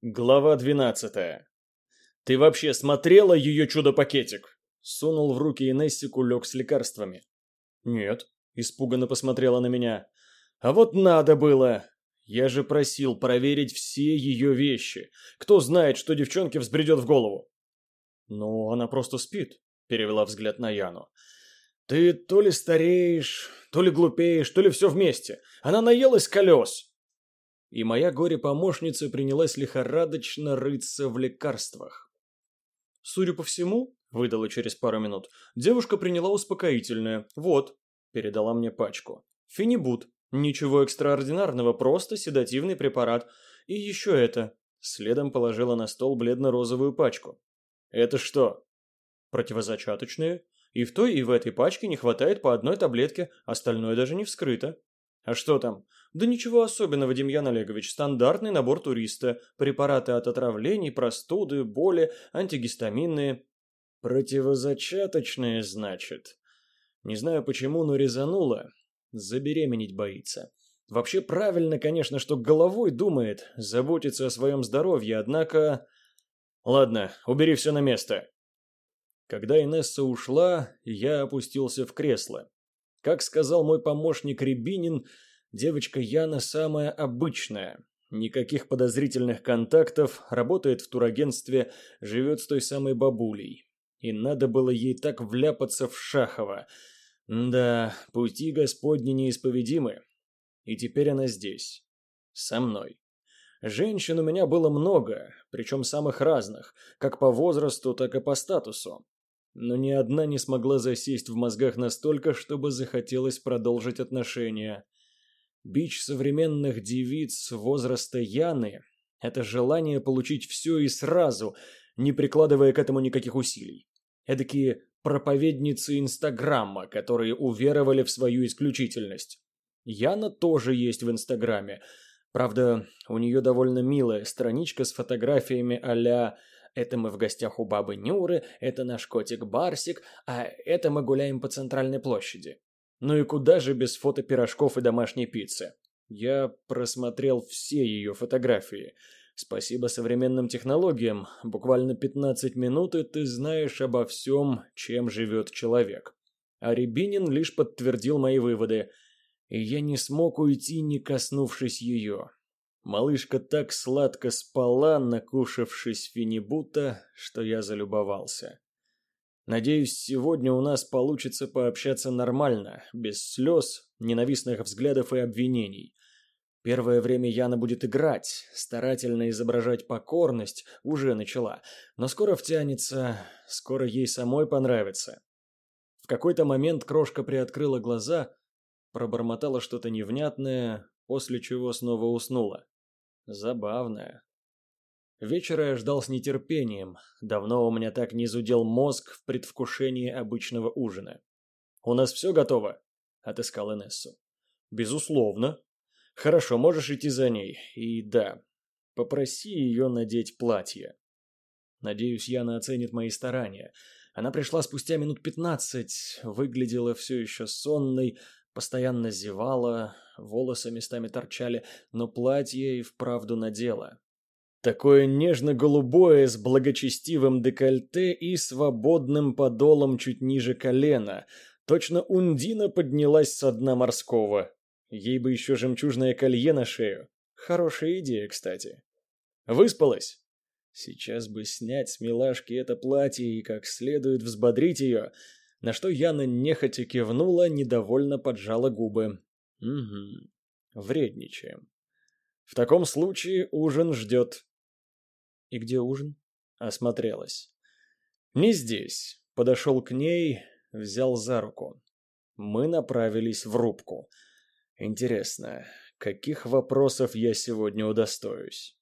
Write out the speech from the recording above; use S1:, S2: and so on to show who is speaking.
S1: Глава двенадцатая. «Ты вообще смотрела ее чудо-пакетик?» Сунул в руки Инессе кулек с лекарствами. «Нет», — испуганно посмотрела на меня. «А вот надо было! Я же просил проверить все ее вещи. Кто знает, что девчонке взбредет в голову?» «Ну, она просто спит», — перевела взгляд на Яну. «Ты то ли стареешь, то ли глупеешь, то ли все вместе. Она наелась колес!» И моя горе-помощница принялась лихорадочно рыться в лекарствах. Судя по всему, выдала через пару минут, девушка приняла успокоительное. Вот, передала мне пачку. Фенибут. Ничего экстраординарного, просто седативный препарат. И еще это. Следом положила на стол бледно-розовую пачку. Это что? Противозачаточные. И в той, и в этой пачке не хватает по одной таблетке, остальное даже не вскрыто. А что там? Да ничего особенного, Демьян Олегович. Стандартный набор туриста. Препараты от отравлений, простуды, боли, антигистаминные. Противозачаточные, значит. Не знаю почему, но резануло. Забеременеть боится. Вообще правильно, конечно, что головой думает, заботится о своем здоровье, однако... Ладно, убери все на место. Когда Инесса ушла, я опустился в кресло. Как сказал мой помощник Рябинин, девочка Яна самая обычная. Никаких подозрительных контактов, работает в турагентстве, живет с той самой бабулей. И надо было ей так вляпаться в Шахова. Да, пути Господни неисповедимы. И теперь она здесь. Со мной. Женщин у меня было много, причем самых разных, как по возрасту, так и по статусу но ни одна не смогла засесть в мозгах настолько, чтобы захотелось продолжить отношения. Бич современных девиц возраста Яны – это желание получить все и сразу, не прикладывая к этому никаких усилий. Эдакие проповедницы Инстаграма, которые уверовали в свою исключительность. Яна тоже есть в Инстаграме. Правда, у нее довольно милая страничка с фотографиями а-ля это мы в гостях у бабы Нюры, это наш котик Барсик, а это мы гуляем по центральной площади. Ну и куда же без фото пирожков и домашней пиццы? Я просмотрел все ее фотографии. Спасибо современным технологиям. Буквально 15 минут, и ты знаешь обо всем, чем живет человек. А Рябинин лишь подтвердил мои выводы. И я не смог уйти, не коснувшись ее. Малышка так сладко спала, накушавшись финибута, что я залюбовался. Надеюсь, сегодня у нас получится пообщаться нормально, без слез, ненавистных взглядов и обвинений. Первое время Яна будет играть, старательно изображать покорность, уже начала, но скоро втянется, скоро ей самой понравится. В какой-то момент крошка приоткрыла глаза, пробормотала что-то невнятное, после чего снова уснула. Забавная. Вечера я ждал с нетерпением. Давно у меня так не зудел мозг в предвкушении обычного ужина. «У нас все готово?» — отыскал Инессу. «Безусловно. Хорошо, можешь идти за ней. И да, попроси ее надеть платье». Надеюсь, Яна оценит мои старания. Она пришла спустя минут пятнадцать, выглядела все еще сонной, постоянно зевала, волосы местами торчали, но платье и вправду надела. Такое нежно-голубое с благочестивым декольте и свободным подолом чуть ниже колена. Точно Ундина поднялась со дна морского. Ей бы еще жемчужное колье на шею. Хорошая идея, кстати. Выспалась? Сейчас бы снять с милашки это платье и как следует взбодрить ее, на что Яна нехотя кивнула, недовольно поджала губы. Угу. Вредничаем. В таком случае ужин ждет. И где ужин? Осмотрелась. Не здесь. Подошел к ней, взял за руку. Мы направились в рубку. Интересно, каких вопросов я сегодня удостоюсь?